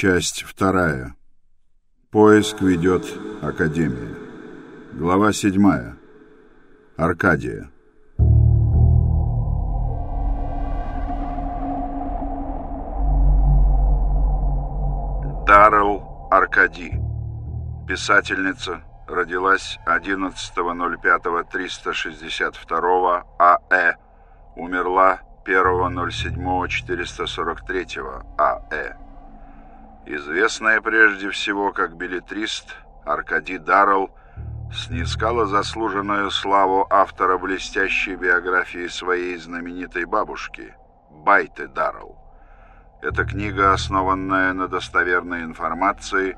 Часть вторая. Поиск ведет Академия. Глава седьмая. Аркадия. Даррелл Аркади. Писательница. Родилась 11.05.362 АЭ. Умерла 1.07.443 АЭ. Известная прежде всего как билетрист, Аркадий Даррелл снискала заслуженную славу автора блестящей биографии своей знаменитой бабушки, Байты Даррелл. Эта книга, основанная на достоверной информации,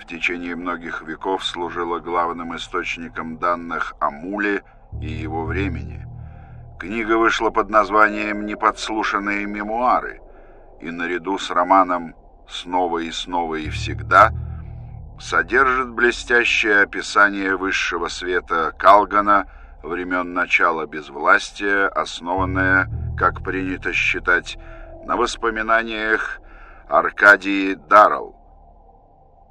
в течение многих веков служила главным источником данных о Муле и его времени. Книга вышла под названием «Неподслушанные мемуары», и наряду с романом «Снова и снова и всегда» содержит блестящее описание высшего света Калгана времен начала безвластия, основанное, как принято считать, на воспоминаниях Аркадии Даррелл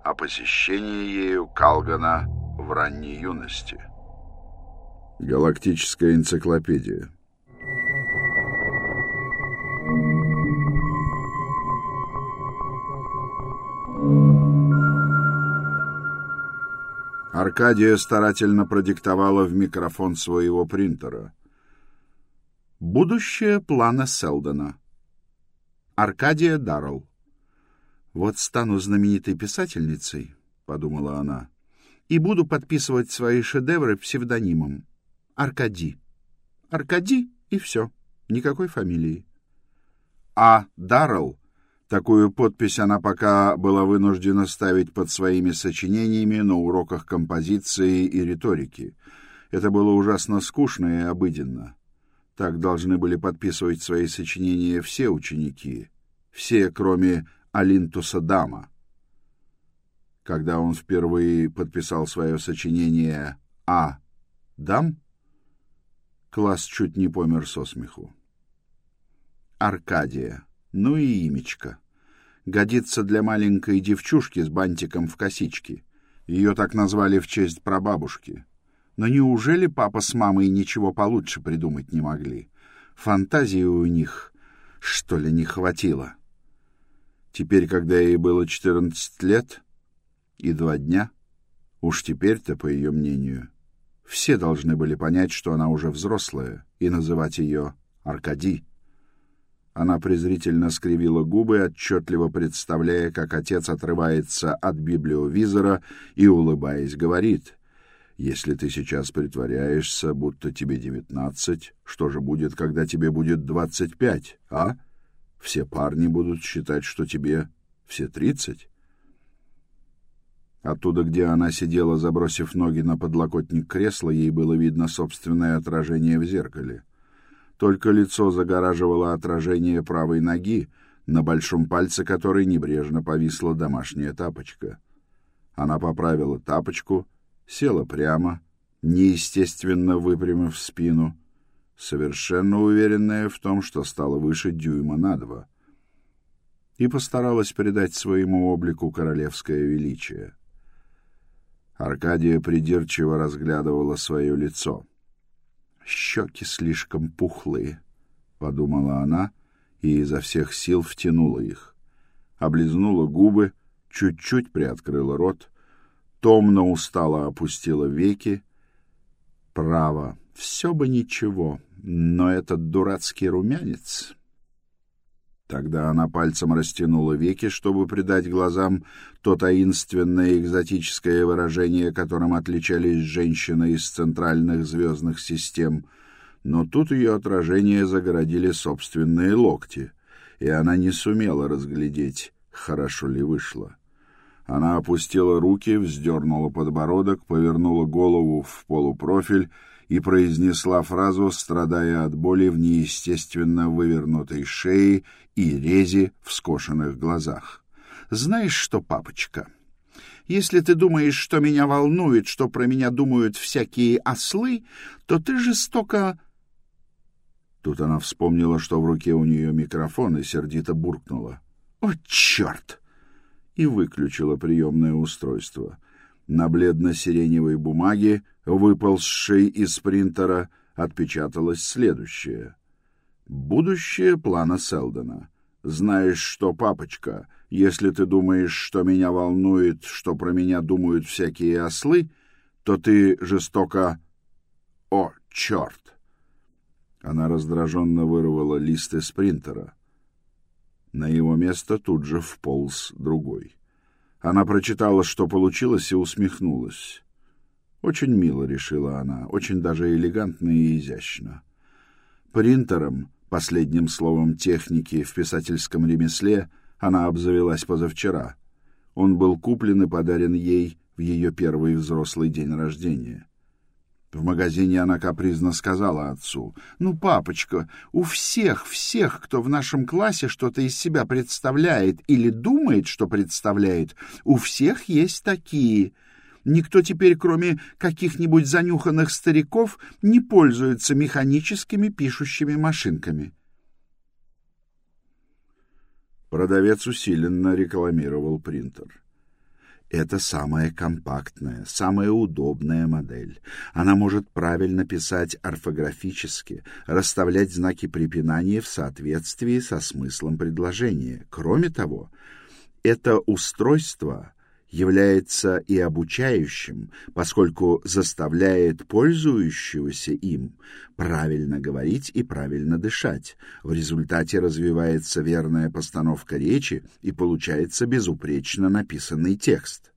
о посещении ею Калгана в ранней юности. Галактическая энциклопедия Аркадия старательно продиктовала в микрофон своего принтера. «Будущее плана Селдона. Аркадия Даррелл. Вот стану знаменитой писательницей, — подумала она, — и буду подписывать свои шедевры псевдонимом. Аркади. Аркади и все. Никакой фамилии. А Даррелл, такую подпись она пока была вынуждена ставить под своими сочинениями на уроках композиции и риторики. Это было ужасно скучно и обыденно. Так должны были подписывать свои сочинения все ученики, все, кроме Алинтуса Дама. Когда он впервые подписал свое сочинение «А. Дам», класс чуть не помер со смеху. Аркадия. Ну и имечко. Годится для маленькой девчушки с бантиком в косичке. Ее так назвали в честь прабабушки. Но неужели папа с мамой ничего получше придумать не могли? Фантазии у них, что ли, не хватило? Теперь, когда ей было 14 лет и два дня, уж теперь-то, по ее мнению, все должны были понять, что она уже взрослая, и называть ее Аркади. Она презрительно скривила губы, отчетливо представляя, как отец отрывается от библиовизора и, улыбаясь, говорит — если ты сейчас притворяешься, будто тебе девятнадцать, что же будет, когда тебе будет двадцать пять, а? Все парни будут считать, что тебе все тридцать. Оттуда, где она сидела, забросив ноги на подлокотник кресла, ей было видно собственное отражение в зеркале. Только лицо загораживало отражение правой ноги, на большом пальце которой небрежно повисла домашняя тапочка. Она поправила тапочку — села прямо, неестественно выпрямив спину, совершенно уверенная в том, что стала выше дюйма на два, и постаралась придать своему облику королевское величие. Аркадия придирчиво разглядывала свое лицо. «Щеки слишком пухлые», — подумала она и изо всех сил втянула их. Облизнула губы, чуть-чуть приоткрыла рот — томно устало опустила веки. Право, все бы ничего, но этот дурацкий румянец... Тогда она пальцем растянула веки, чтобы придать глазам то таинственное экзотическое выражение, которым отличались женщины из центральных звездных систем. Но тут ее отражение загородили собственные локти, и она не сумела разглядеть, хорошо ли вышло. Она опустила руки, вздернула подбородок, повернула голову в полупрофиль и произнесла фразу, страдая от боли в неестественно вывернутой шее и рези в скошенных глазах. «Знаешь что, папочка?» Если ты думаешь, что меня волнует, что про меня думают всякие ослы, то ты жестоко...» Тут она вспомнила, что в руке у нее микрофон, и сердито буркнула. «О, черт!» и выключила приемное устройство. На бледно-сиреневой бумаге, выползшей из принтера, отпечаталось следующее. «Будущее плана Селдона. Знаешь что, папочка, если ты думаешь, что меня волнует, что про меня думают всякие ослы, то ты жестоко... О, черт!» Она раздраженно вырвала лист из принтера. На его место тут же вполз другой. Она прочитала, что получилось, и усмехнулась. Очень мило, решила она, очень даже элегантно и изящно. Принтером, последним словом техники в писательском ремесле, она обзавелась позавчера. Он был куплен и подарен ей в ее первый взрослый день рождения. В магазине она капризно сказала отцу, «Ну, папочка, у всех, всех, кто в нашем классе что-то из себя представляет или думает, что представляет, у всех есть такие. Никто теперь, кроме каких-нибудь занюханных стариков, не пользуется механическими пишущими машинками». Продавец усиленно рекламировал принтер. Это самая компактная, самая удобная модель. Она может правильно писать орфографически, расставлять знаки препинания в соответствии со смыслом предложения. Кроме того, это устройство является и обучающим, поскольку заставляет пользующегося им правильно говорить и правильно дышать. В результате развивается верная постановка речи и получается безупречно написанный текст.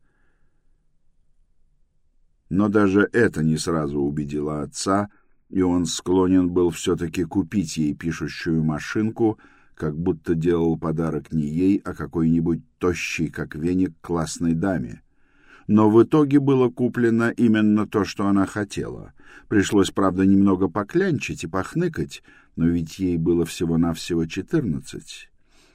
Но даже это не сразу убедило отца, и он склонен был все-таки купить ей пишущую машинку — как будто делал подарок не ей, а какой-нибудь тощей, как веник, классной даме. Но в итоге было куплено именно то, что она хотела. Пришлось, правда, немного поклянчить и похныкать, но ведь ей было всего-навсего четырнадцать.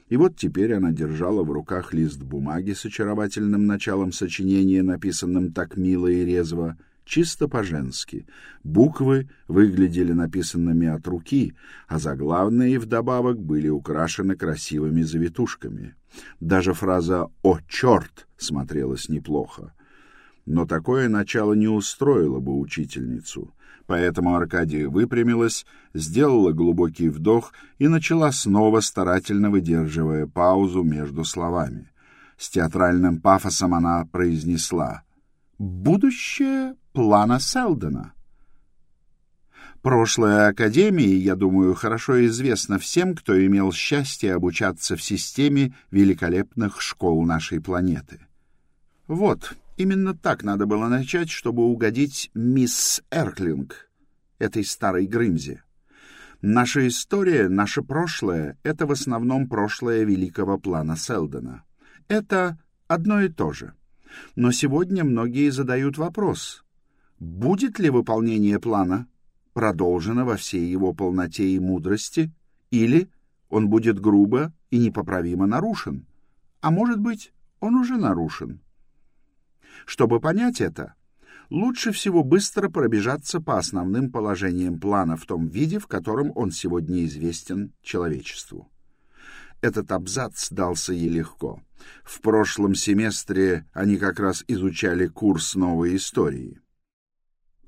И вот теперь она держала в руках лист бумаги с очаровательным началом сочинения, написанным так мило и резво, чисто по-женски. Буквы выглядели написанными от руки, а заглавные вдобавок были украшены красивыми завитушками. Даже фраза «О, черт!» смотрелась неплохо. Но такое начало не устроило бы учительницу. Поэтому Аркадия выпрямилась, сделала глубокий вдох и начала снова, старательно выдерживая паузу между словами. С театральным пафосом она произнесла «Будущее плана Селдона. Прошлое Академии, я думаю, хорошо известно всем, кто имел счастье обучаться в системе великолепных школ нашей планеты. Вот, именно так надо было начать, чтобы угодить мисс Эрклинг, этой старой Грымзе. Наша история, наше прошлое — это в основном прошлое великого плана Селдона. Это одно и то же. Но сегодня многие задают вопрос, будет ли выполнение плана продолжено во всей его полноте и мудрости, или он будет грубо и непоправимо нарушен, а может быть, он уже нарушен. Чтобы понять это, лучше всего быстро пробежаться по основным положениям плана в том виде, в котором он сегодня известен человечеству. Этот абзац дался ей легко. В прошлом семестре они как раз изучали курс новой истории.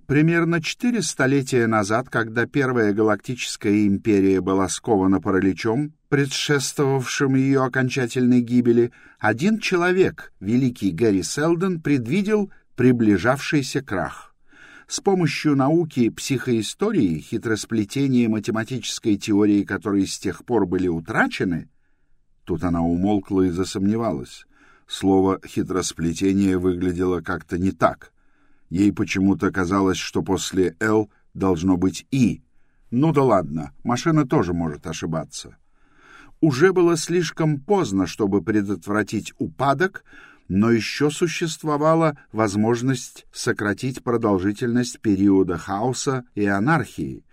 Примерно четыре столетия назад, когда Первая Галактическая Империя была скована параличом, предшествовавшим ее окончательной гибели, один человек, великий Гэри Селдон, предвидел приближавшийся крах. С помощью науки психоистории, хитросплетения математической теории, которые с тех пор были утрачены, тут она умолкла и засомневалась. Слово «хитросплетение» выглядело как-то не так — Ей почему-то казалось, что после «Л» должно быть «И». Ну да ладно, машина тоже может ошибаться. Уже было слишком поздно, чтобы предотвратить упадок, но еще существовала возможность сократить продолжительность периода хаоса и анархии.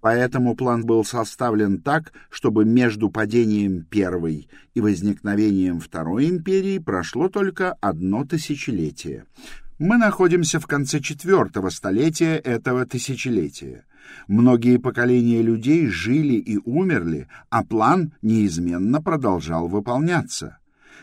Поэтому план был составлен так, чтобы между падением первой и возникновением второй империи прошло только одно тысячелетие. Мы находимся в конце четвертого столетия этого тысячелетия. Многие поколения людей жили и умерли, а план неизменно продолжал выполняться.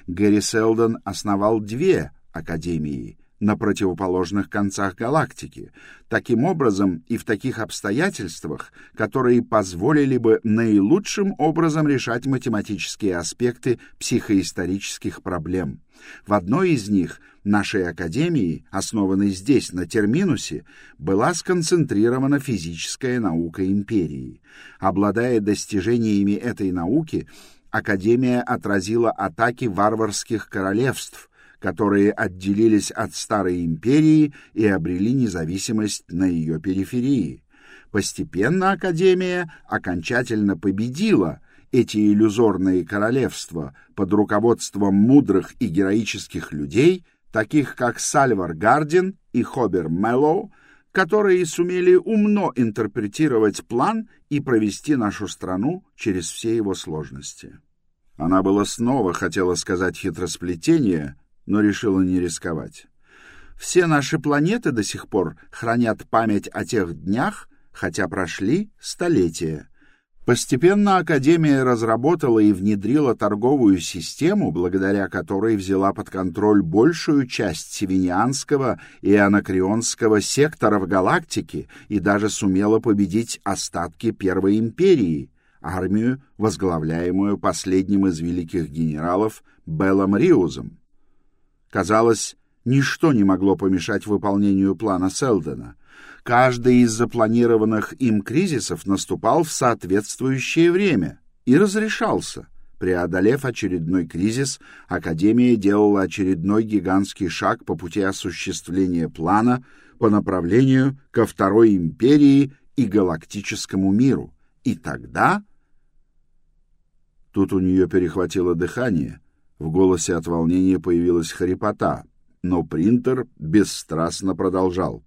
Гэри Селдон основал две академии на противоположных концах галактики, таким образом и в таких обстоятельствах, которые позволили бы наилучшим образом решать математические аспекты психоисторических проблем. В одной из них, нашей академии, основанной здесь, на Терминусе, была сконцентрирована физическая наука империи. Обладая достижениями этой науки, Академия отразила атаки варварских королевств, которые отделились от Старой империи и обрели независимость на ее периферии. Постепенно Академия окончательно победила эти иллюзорные королевства под руководством мудрых и героических людей, таких как Сальвар Гардин и Хобер Меллоу, которые сумели умно интерпретировать план и провести нашу страну через все его сложности. Она была снова хотела сказать хитросплетение, но решила не рисковать. Все наши планеты до сих пор хранят память о тех днях, хотя прошли столетия. Постепенно Академия разработала и внедрила торговую систему, благодаря которой взяла под контроль большую часть севинианского и анакреонского секторов галактики и даже сумела победить остатки Первой империи, армию, возглавляемую последним из великих генералов Беллом Риузом. Казалось, ничто не могло помешать выполнению плана Селдена. Каждый из запланированных им кризисов наступал в соответствующее время и разрешался. Преодолев очередной кризис, Академия делала очередной гигантский шаг по пути осуществления плана по направлению ко Второй империи и галактическому миру. И тогда... Тут у нее перехватило дыхание, в голосе от волнения появилась хрипота, но принтер бесстрастно продолжал.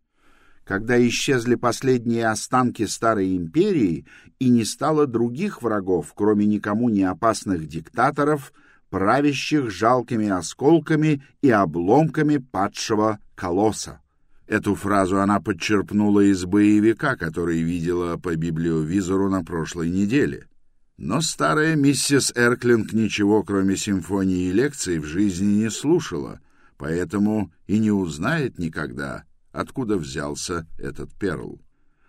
Когда исчезли последние останки Старой Империи и не стало других врагов, кроме никому не опасных диктаторов, правящих жалкими осколками и обломками падшего колосса. Эту фразу она подчерпнула из боевика, который видела по библиовизору на прошлой неделе. Но старая миссис Эрклинг ничего, кроме симфонии и лекций, в жизни не слушала, поэтому и не узнает никогда, откуда взялся этот перл.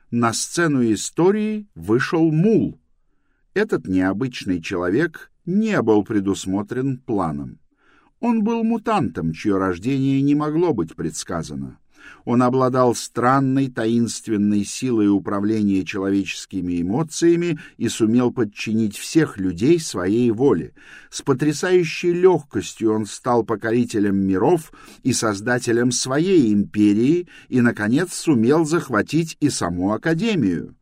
На сцену истории вышел Мул. Этот необычный человек не был предусмотрен планом. Он был мутантом, чье рождение не могло быть предсказано. Он обладал странной таинственной силой управления человеческими эмоциями и сумел подчинить всех людей своей воле. С потрясающей легкостью он стал покорителем миров и создателем своей империи и, наконец, сумел захватить и саму Академию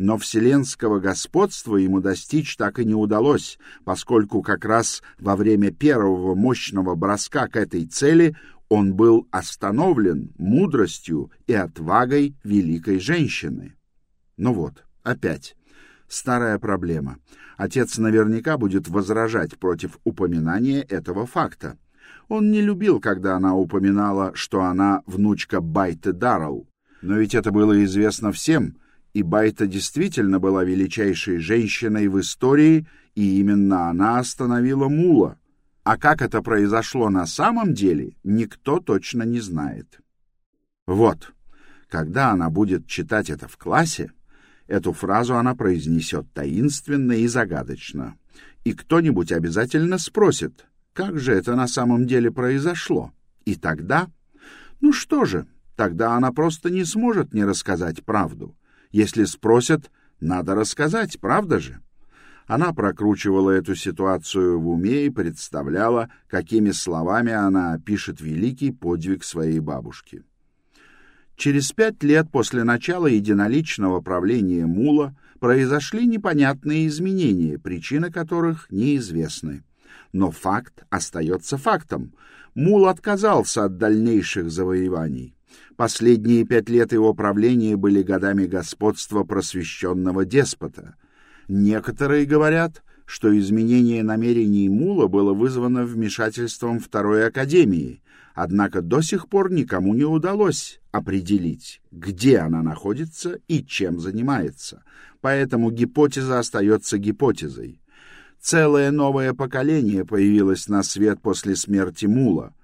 но вселенского господства ему достичь так и не удалось, поскольку как раз во время первого мощного броска к этой цели он был остановлен мудростью и отвагой великой женщины. Ну вот, опять. Старая проблема. Отец наверняка будет возражать против упоминания этого факта. Он не любил, когда она упоминала, что она внучка Байты Даррелл. Но ведь это было известно всем, и Байта действительно была величайшей женщиной в истории, и именно она остановила Мула, а как это произошло на самом деле, никто точно не знает. Вот, когда она будет читать это в классе, эту фразу она произнесет таинственно и загадочно. И кто-нибудь обязательно спросит, как же это на самом деле произошло. И тогда... Ну что же, тогда она просто не сможет не рассказать правду. Если спросят, надо рассказать, правда же? Она прокручивала эту ситуацию в уме и представляла, какими словами она опишет великий подвиг своей бабушки. Через пять лет после начала единоличного правления Мула произошли непонятные изменения, причины которых неизвестны. Но факт остается фактом. Мул отказался от дальнейших завоеваний. Последние пять лет его правления были годами господства просвещенного деспота — Некоторые говорят, что изменение намерений Мула было вызвано вмешательством Второй Академии, однако до сих пор никому не удалось определить, где она находится и чем занимается, поэтому гипотеза остается гипотезой. Целое новое поколение появилось на свет после смерти Мула.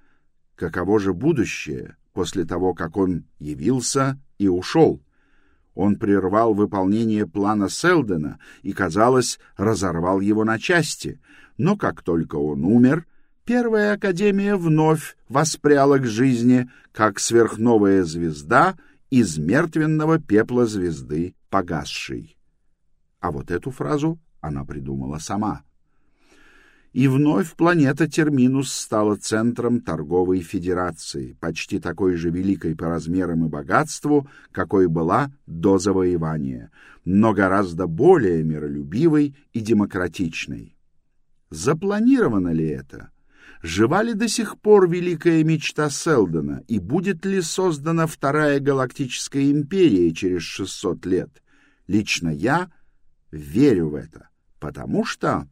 Каково же будущее после того, как он явился и ушел? Он прервал выполнение плана Селдена и, казалось, разорвал его на части. Но как только он умер, Первая Академия вновь воспряла к жизни, как сверхновая звезда из мертвенного пепла звезды погасшей. А вот эту фразу она придумала сама. И вновь планета Терминус стала центром торговой федерации, почти такой же великой по размерам и богатству, какой была до завоевания, но гораздо более миролюбивой и демократичной. Запланировано ли это? Жива ли до сих пор великая мечта Селдона, и будет ли создана вторая галактическая империя через 600 лет? Лично я верю в это, потому что...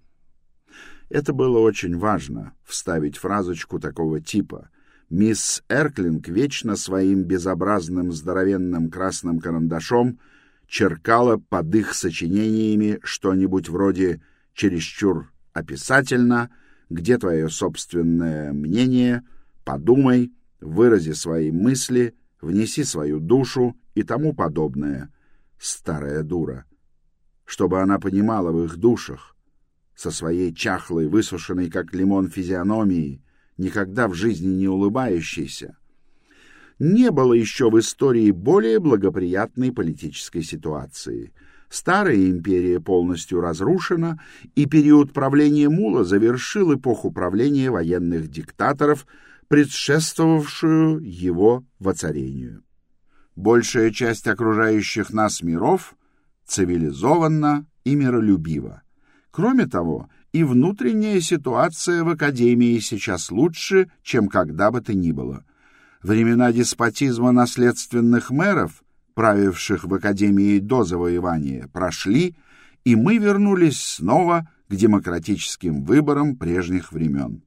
Это было очень важно, вставить фразочку такого типа. Мисс Эрклинг вечно своим безобразным здоровенным красным карандашом черкала под их сочинениями что-нибудь вроде «чересчур описательно», где твое собственное мнение, подумай, вырази свои мысли, внеси свою душу и тому подобное. Старая дура. Чтобы она понимала в их душах, со своей чахлой, высушенной, как лимон, физиономией, никогда в жизни не улыбающейся. Не было еще в истории более благоприятной политической ситуации — Старая империя полностью разрушена, и период правления Мула завершил эпоху правления военных диктаторов, предшествовавшую его воцарению. Большая часть окружающих нас миров цивилизованна и миролюбива. Кроме того, и внутренняя ситуация в Академии сейчас лучше, чем когда бы то ни было. Времена деспотизма наследственных мэров правивших в Академии до завоевания, прошли, и мы вернулись снова к демократическим выборам прежних времен.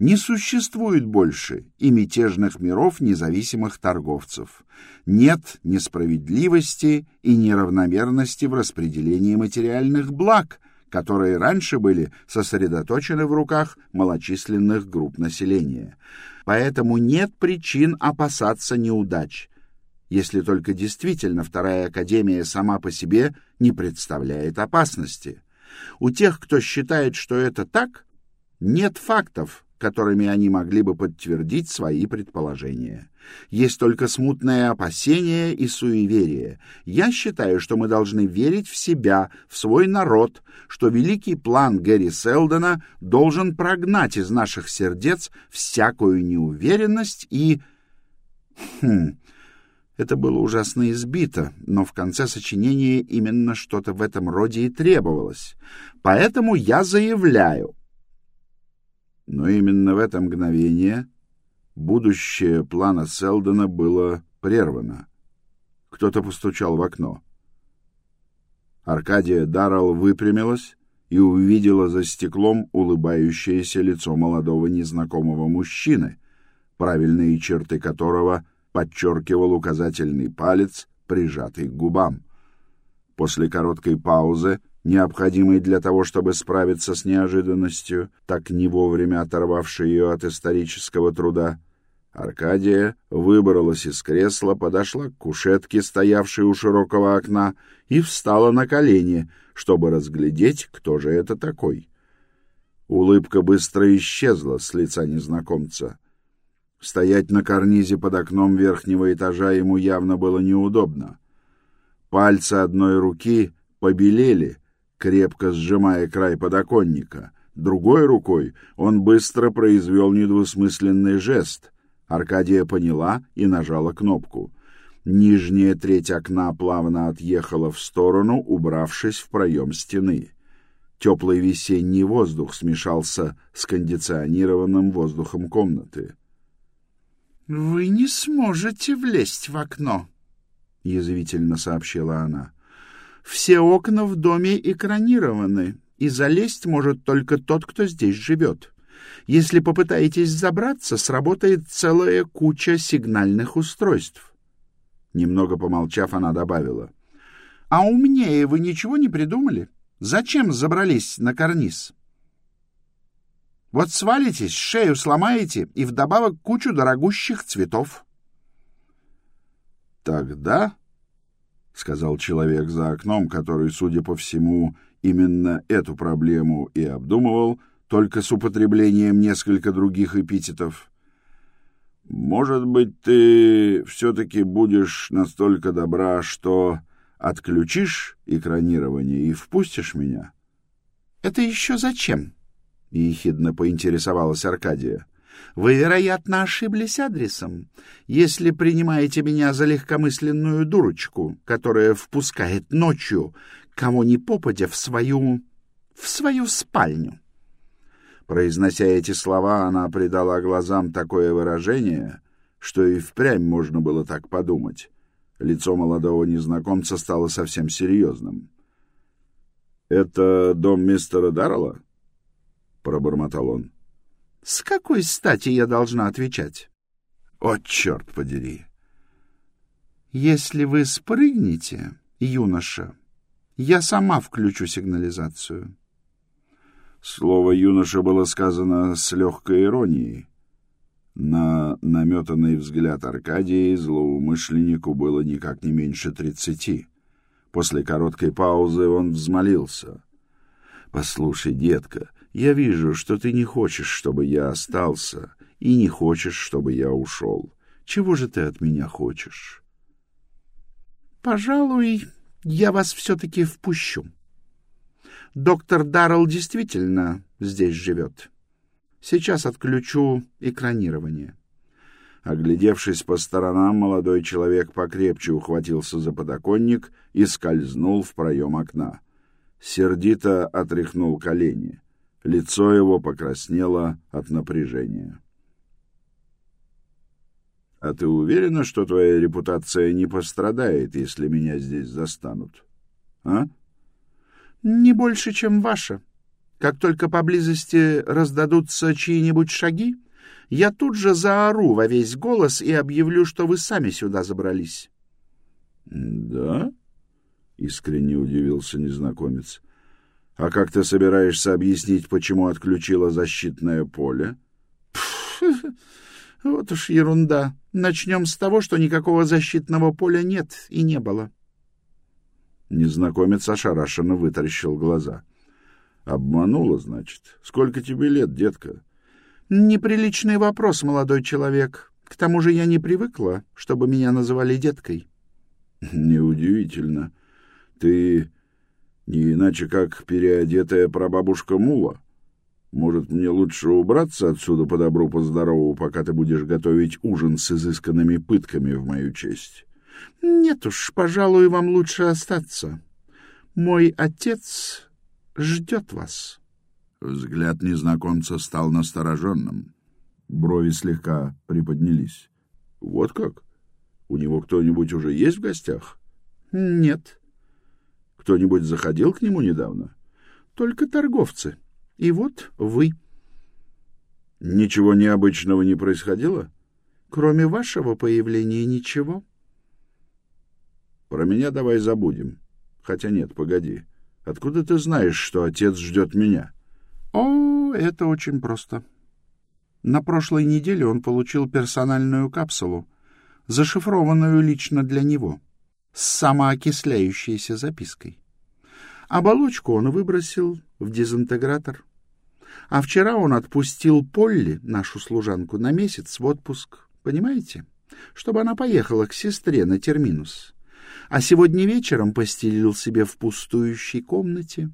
Не существует больше и мятежных миров независимых торговцев. Нет несправедливости и неравномерности в распределении материальных благ, которые раньше были сосредоточены в руках малочисленных групп населения. Поэтому нет причин опасаться неудач если только действительно вторая академия сама по себе не представляет опасности. У тех, кто считает, что это так, нет фактов, которыми они могли бы подтвердить свои предположения. Есть только смутное опасение и суеверие. Я считаю, что мы должны верить в себя, в свой народ, что великий план Гэри Селдона должен прогнать из наших сердец всякую неуверенность и... Хм, это было ужасно избито, но в конце сочинения именно что-то в этом роде и требовалось. Поэтому я заявляю. Но именно в это мгновение будущее плана Селдона было прервано. Кто-то постучал в окно. Аркадия Даррелл выпрямилась и увидела за стеклом улыбающееся лицо молодого незнакомого мужчины, правильные черты которого — подчеркивал указательный палец, прижатый к губам. После короткой паузы, необходимой для того, чтобы справиться с неожиданностью, так не вовремя оторвавшей ее от исторического труда, Аркадия выбралась из кресла, подошла к кушетке, стоявшей у широкого окна, и встала на колени, чтобы разглядеть, кто же это такой. Улыбка быстро исчезла с лица незнакомца — Стоять на карнизе под окном верхнего этажа ему явно было неудобно. Пальцы одной руки побелели, крепко сжимая край подоконника. Другой рукой он быстро произвел недвусмысленный жест. Аркадия поняла и нажала кнопку. Нижняя треть окна плавно отъехала в сторону, убравшись в проем стены. Теплый весенний воздух смешался с кондиционированным воздухом комнаты. «Вы не сможете влезть в окно», — язвительно сообщила она. «Все окна в доме экранированы, и залезть может только тот, кто здесь живет. Если попытаетесь забраться, сработает целая куча сигнальных устройств». Немного помолчав, она добавила. «А умнее вы ничего не придумали? Зачем забрались на карниз? Вот свалитесь, шею сломаете и вдобавок кучу дорогущих цветов. Тогда, — сказал человек за окном, который, судя по всему, именно эту проблему и обдумывал, только с употреблением несколько других эпитетов, — может быть, ты все-таки будешь настолько добра, что отключишь экранирование и впустишь меня? — Это еще зачем? —— ехидно поинтересовалась Аркадия. «Вы, вероятно, ошиблись адресом, если принимаете меня за легкомысленную дурочку, которая впускает ночью кого ни попадя в свою... в свою спальню». Произнося эти слова, она придала глазам такое выражение, что и впрямь можно было так подумать. Лицо молодого незнакомца стало совсем серьезным. «Это дом мистера Даррелла?» — пробормотал он. — С какой стати я должна отвечать? — О, черт подери! — Если вы спрыгнете, юноша, я сама включу сигнализацию. Слово «юноша» было сказано с легкой иронией. На наметанный взгляд Аркадии злоумышленнику было никак не меньше тридцати. После короткой паузы он взмолился. — Послушай, детка, я вижу, что ты не хочешь, чтобы я остался, и не хочешь, чтобы я ушел. Чего же ты от меня хочешь? — Пожалуй, я вас все-таки впущу. Доктор Даррелл действительно здесь живет. Сейчас отключу экранирование. Оглядевшись по сторонам, молодой человек покрепче ухватился за подоконник и скользнул в проем окна. Сердито отряхнул колени. Лицо его покраснело от напряжения. «А ты уверена, что твоя репутация не пострадает, если меня здесь застанут? А?» «Не больше, чем ваша. Как только поблизости раздадутся чьи-нибудь шаги, я тут же заору во весь голос и объявлю, что вы сами сюда забрались». «Да?» — искренне удивился незнакомец. А как ты собираешься объяснить, почему отключила защитное поле? вот уж ерунда. Начнем с того, что никакого защитного поля нет и не было. Незнакомец ошарашенно вытаращил глаза. Обманула, значит. Сколько тебе лет, детка? Неприличный вопрос, молодой человек. К тому же я не привыкла, чтобы меня называли деткой. Неудивительно. Ты не иначе как переодетая прабабушка Мула. Может, мне лучше убраться отсюда по добру, по здорову, пока ты будешь готовить ужин с изысканными пытками в мою честь? Нет уж, пожалуй, вам лучше остаться. Мой отец ждет вас. Взгляд незнакомца стал настороженным. Брови слегка приподнялись. Вот как? У него кто-нибудь уже есть в гостях? Нет. Кто-нибудь заходил к нему недавно? Только торговцы. И вот вы. Ничего необычного не происходило? Кроме вашего появления ничего. Про меня давай забудем. Хотя нет, погоди. Откуда ты знаешь, что отец ждет меня? О, это очень просто. На прошлой неделе он получил персональную капсулу, зашифрованную лично для него с самоокисляющейся запиской. Оболочку он выбросил в дезинтегратор. А вчера он отпустил Полли, нашу служанку, на месяц в отпуск. Понимаете? Чтобы она поехала к сестре на терминус. А сегодня вечером постелил себе в пустующей комнате.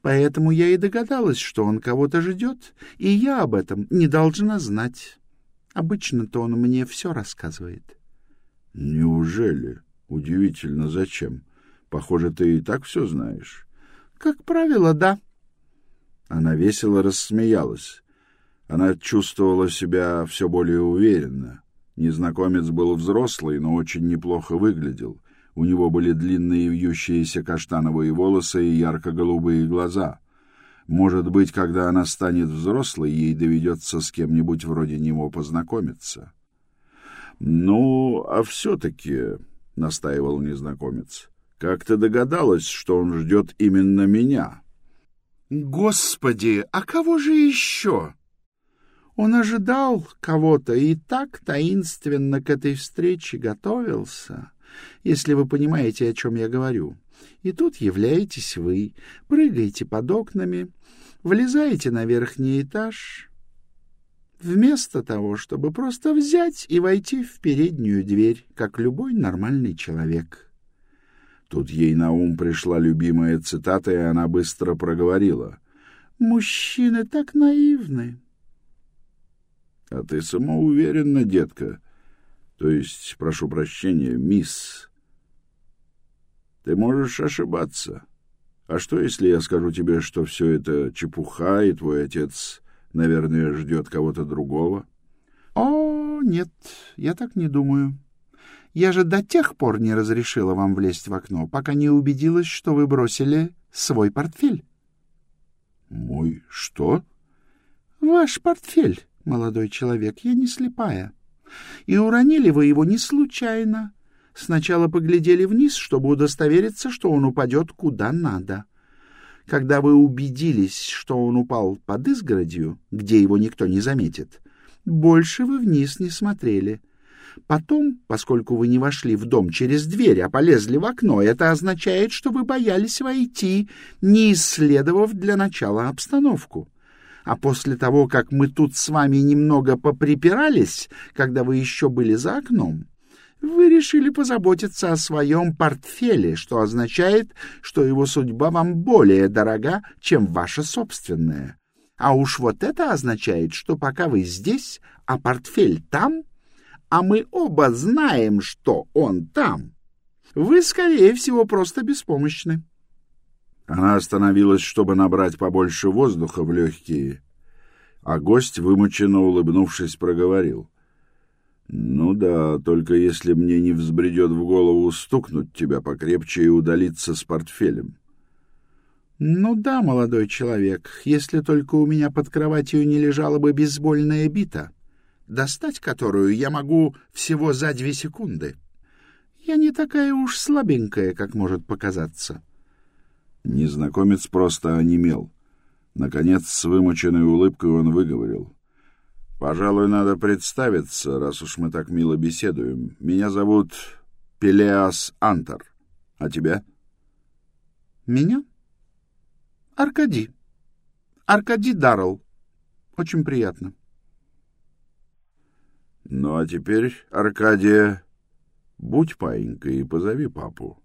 Поэтому я и догадалась, что он кого-то ждет, и я об этом не должна знать. Обычно-то он мне все рассказывает. — Неужели? Удивительно, зачем? Похоже, ты и так все знаешь. Как правило, да. Она весело рассмеялась. Она чувствовала себя все более уверенно. Незнакомец был взрослый, но очень неплохо выглядел. У него были длинные вьющиеся каштановые волосы и ярко-голубые глаза. Может быть, когда она станет взрослой, ей доведется с кем-нибудь вроде него познакомиться. Ну, а все-таки... — настаивал незнакомец. «Как ты догадалась, что он ждет именно меня?» «Господи, а кого же еще?» Он ожидал кого-то и так таинственно к этой встрече готовился, если вы понимаете, о чем я говорю. И тут являетесь вы, прыгаете под окнами, влезаете на верхний этаж, вместо того, чтобы просто взять и войти в переднюю дверь, как любой нормальный человек. Тут ей на ум пришла любимая цитата, и она быстро проговорила. «Мужчины так наивны». А ты самоуверенна, детка. То есть, прошу прощения, мисс. Ты можешь ошибаться. А что, если я скажу тебе, что все это чепуха, и твой отец, наверное, ждет кого-то другого? О, нет, я так не думаю. Я же до тех пор не разрешила вам влезть в окно, пока не убедилась, что вы бросили свой портфель. Мой что? Ваш портфель молодой человек, я не слепая. И уронили вы его не случайно. Сначала поглядели вниз, чтобы удостовериться, что он упадет куда надо. Когда вы убедились, что он упал под изгородью, где его никто не заметит, больше вы вниз не смотрели. Потом, поскольку вы не вошли в дом через дверь, а полезли в окно, это означает, что вы боялись войти, не исследовав для начала обстановку. А после того, как мы тут с вами немного поприпирались, когда вы еще были за окном, вы решили позаботиться о своем портфеле, что означает, что его судьба вам более дорога, чем ваша собственная. А уж вот это означает, что пока вы здесь, а портфель там, а мы оба знаем, что он там, вы, скорее всего, просто беспомощны. Она остановилась, чтобы набрать побольше воздуха в легкие, а гость, вымученно улыбнувшись, проговорил. — Ну да, только если мне не взбредет в голову стукнуть тебя покрепче и удалиться с портфелем. — Ну да, молодой человек, если только у меня под кроватью не лежала бы бейсбольная бита, достать которую я могу всего за две секунды. Я не такая уж слабенькая, как может показаться. — Незнакомец просто онемел. Наконец, с вымученной улыбкой он выговорил. «Пожалуй, надо представиться, раз уж мы так мило беседуем. Меня зовут Пелеас Антар. А тебя?» «Меня? Аркадий. Аркадий Даррелл. Очень приятно». «Ну, а теперь, Аркадия, будь паинькой и позови папу».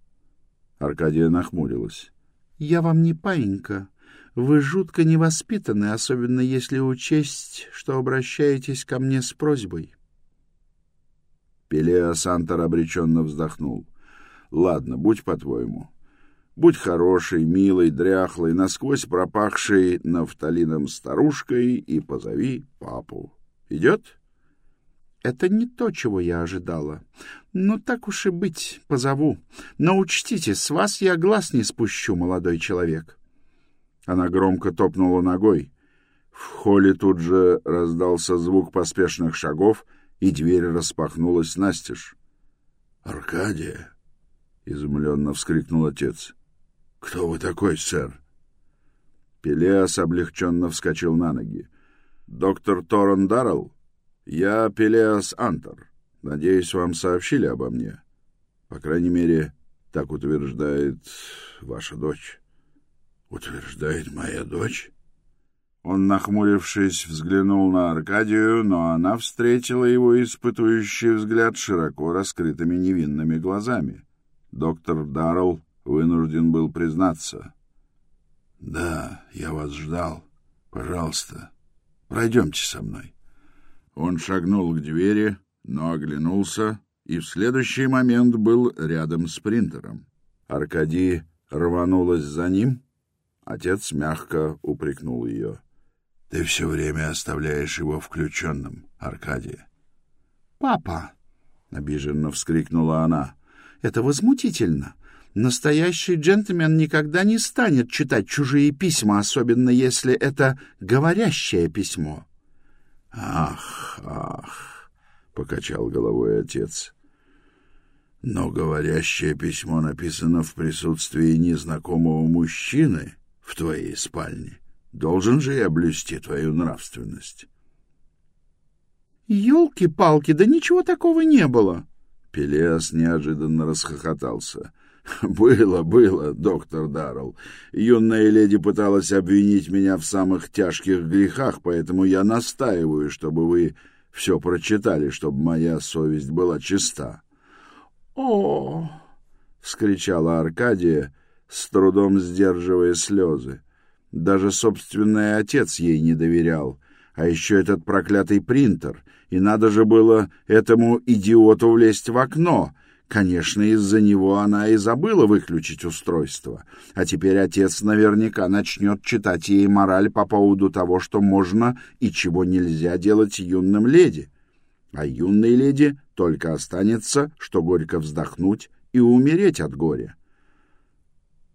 Аркадия нахмурилась. Я вам не паинька. Вы жутко невоспитаны, особенно если учесть, что обращаетесь ко мне с просьбой. Пелеа Сантор обреченно вздохнул. Ладно, будь по-твоему. Будь хорошей, милой, дряхлой, насквозь пропахшей нафталином старушкой и позови папу. Идет? Это не то, чего я ожидала. Ну, так уж и быть, позову. Но учтите, с вас я глаз не спущу, молодой человек. Она громко топнула ногой. В холле тут же раздался звук поспешных шагов, и дверь распахнулась настежь. «Аркадия!» — изумленно вскрикнул отец. «Кто вы такой, сэр?» Пелеас облегченно вскочил на ноги. «Доктор Торрен Даррелл?» «Я Пелеас Антор. Надеюсь, вам сообщили обо мне. По крайней мере, так утверждает ваша дочь». «Утверждает моя дочь?» Он, нахмурившись, взглянул на Аркадию, но она встретила его испытующий взгляд широко раскрытыми невинными глазами. Доктор Даррелл вынужден был признаться. «Да, я вас ждал. Пожалуйста, пройдемте со мной». Он шагнул к двери, но оглянулся, и в следующий момент был рядом с принтером. Аркадий рванулась за ним. Отец мягко упрекнул ее. — Ты все время оставляешь его включенным, Аркадий. Папа! — обиженно вскрикнула она. — Это возмутительно. Настоящий джентльмен никогда не станет читать чужие письма, особенно если это говорящее письмо. — Ах, ах, покачал головой отец. Но говорящее письмо написано в присутствии незнакомого мужчины в твоей спальне. Должен же я блюсти твою нравственность. Ёлки-палки, да ничего такого не было. Пелиас неожиданно расхохотался. «Было, было, доктор Даррелл. Юная леди пыталась обвинить меня в самых тяжких грехах, поэтому я настаиваю, чтобы вы все прочитали, чтобы моя совесть была чиста». «О!» — вскричала Аркадия, с трудом сдерживая слезы. Даже собственный отец ей не доверял, а еще этот проклятый принтер, и надо же было этому идиоту влезть в окно. Конечно, из-за него она и забыла выключить устройство. А теперь отец наверняка начнет читать ей мораль по поводу того, что можно и чего нельзя делать юным леди. А юной леди только останется, что горько вздохнуть и умереть от горя.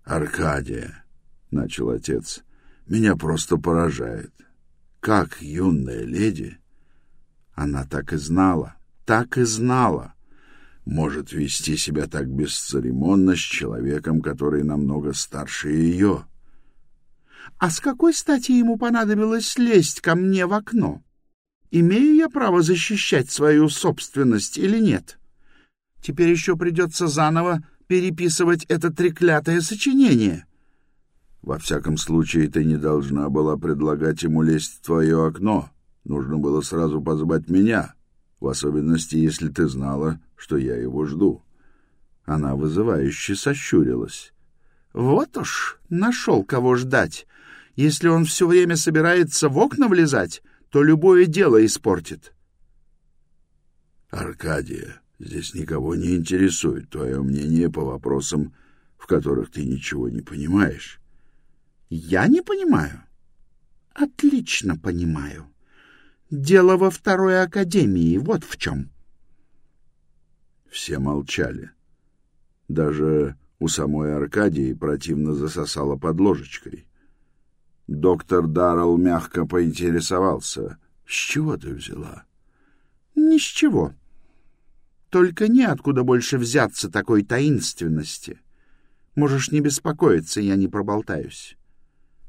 «Аркадия», — начал отец, — «меня просто поражает. Как юная леди...» Она так и знала, так и знала. Может вести себя так бесцеремонно с человеком, который намного старше ее. А с какой стати ему понадобилось лезть ко мне в окно? Имею я право защищать свою собственность или нет? Теперь еще придется заново переписывать это треклятое сочинение. Во всяком случае, ты не должна была предлагать ему лезть в твое окно. Нужно было сразу позвать меня, в особенности, если ты знала, что я его жду. Она вызывающе сощурилась. Вот уж нашел кого ждать. Если он все время собирается в окна влезать, то любое дело испортит. Аркадия, Здесь никого не интересует твое мнение по вопросам, в которых ты ничего не понимаешь. Я не понимаю. Отлично понимаю. Дело во второй академии, вот в чем. Все молчали. Даже у самой Аркадии противно засосало под ложечкой. Доктор Даррелл мягко поинтересовался. — С чего ты взяла? — Ни с чего. — только неоткуда больше взяться такой таинственности. Можешь не беспокоиться, я не проболтаюсь. —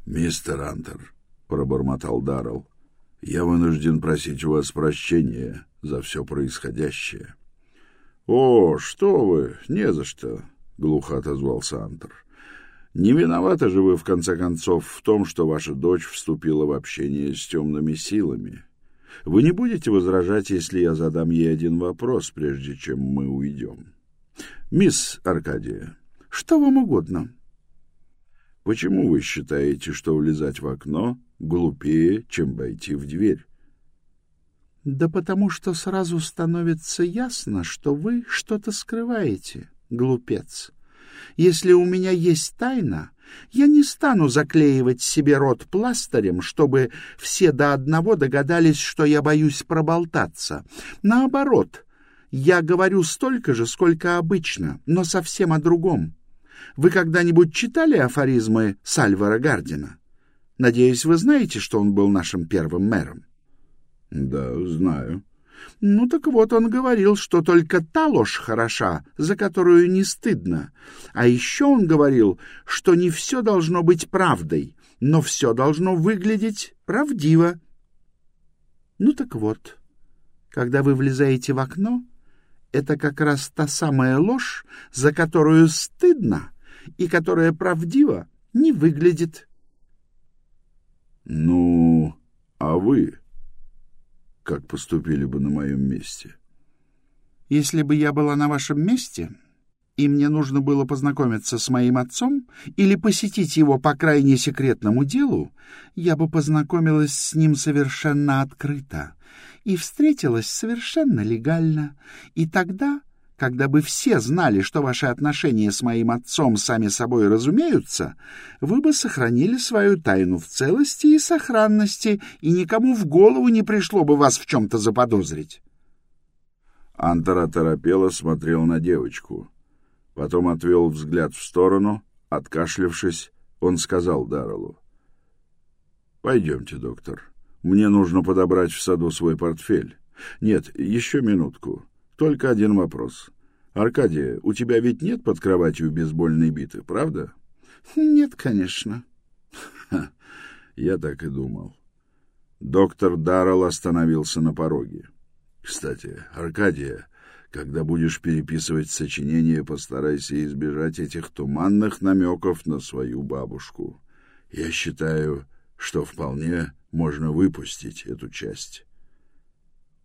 Мистер Антер, — пробормотал Даррелл, — я вынужден просить у вас прощения за все происходящее. — О, что вы, не за что, — глухо отозвался Антер. — Не виноваты же вы, в конце концов, в том, что ваша дочь вступила в общение с темными силами. — вы не будете возражать, если я задам ей один вопрос, прежде чем мы уйдем? Мисс Аркадия. Что вам угодно. Почему вы считаете, что влезать в окно глупее, чем войти в дверь? Да потому что сразу становится ясно, что вы что-то скрываете, глупец. Если у меня есть тайна, я не стану заклеивать себе рот пластырем, чтобы все до одного догадались, что я боюсь проболтаться. Наоборот, я говорю столько же, сколько обычно, но совсем о другом. Вы когда-нибудь читали афоризмы Сальвара Гардина? Надеюсь, вы знаете, что он был нашим первым мэром. — Да, знаю. Ну так вот, он говорил, что только та ложь хороша, за которую не стыдно. А еще он говорил, что не все должно быть правдой, но все должно выглядеть правдиво. Ну так вот, когда вы влезаете в окно, это как раз та самая ложь, за которую стыдно и которая правдиво не выглядит. — Ну, а вы как поступили бы на моем месте? Если бы я была на вашем месте, и мне нужно было познакомиться с моим отцом или посетить его по крайне секретному делу, я бы познакомилась с ним совершенно открыто и встретилась совершенно легально, и тогда когда бы все знали, что ваши отношения с моим отцом сами собой разумеются, вы бы сохранили свою тайну в целости и сохранности, и никому в голову не пришло бы вас в чем-то заподозрить. Антер оторопело смотрел на девочку. Потом отвел взгляд в сторону, откашлявшись, он сказал Дарреллу. «Пойдемте, доктор. Мне нужно подобрать в саду свой портфель. Нет, еще минутку. Только один вопрос. Аркадия, у тебя ведь нет под кроватью бейсбольной биты, правда? Нет, конечно. я так и думал. Доктор Даррелл остановился на пороге. Кстати, Аркадия, когда будешь переписывать сочинение, постарайся избежать этих туманных намеков на свою бабушку. Я считаю, что вполне можно выпустить эту часть.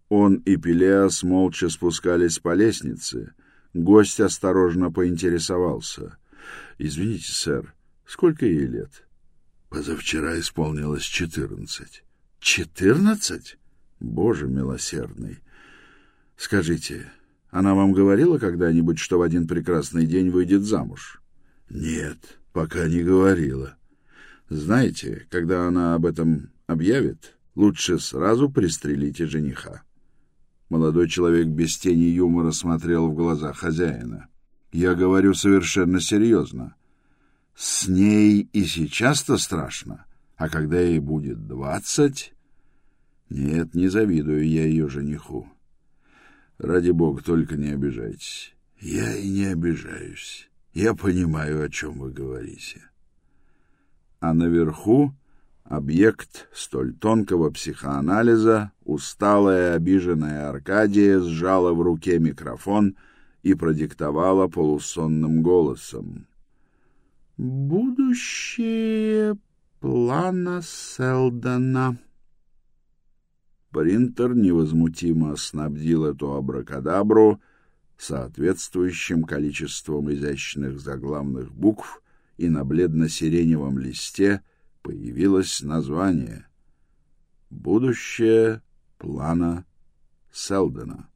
Он и Пелеас молча спускались по лестнице. Гость осторожно поинтересовался. — Извините, сэр, сколько ей лет? — Позавчера исполнилось четырнадцать. — Четырнадцать? Боже милосердный! Скажите, она вам говорила когда-нибудь, что в один прекрасный день выйдет замуж? — Нет, пока не говорила. Знаете, когда она об этом объявит, лучше сразу пристрелите жениха. Молодой человек без тени юмора смотрел в глаза хозяина. Я говорю совершенно серьезно. С ней и сейчас-то страшно, а когда ей будет двадцать... Нет, не завидую я ее жениху. Ради бога, только не обижайтесь. Я и не обижаюсь. Я понимаю, о чем вы говорите. А наверху Объект столь тонкого психоанализа, усталая и обиженная Аркадия сжала в руке микрофон и продиктовала полусонным голосом. «Будущее плана Селдона». Принтер невозмутимо снабдил эту абракадабру соответствующим количеством изящных заглавных букв и на бледно-сиреневом листе — появилось название «Будущее плана Селдена».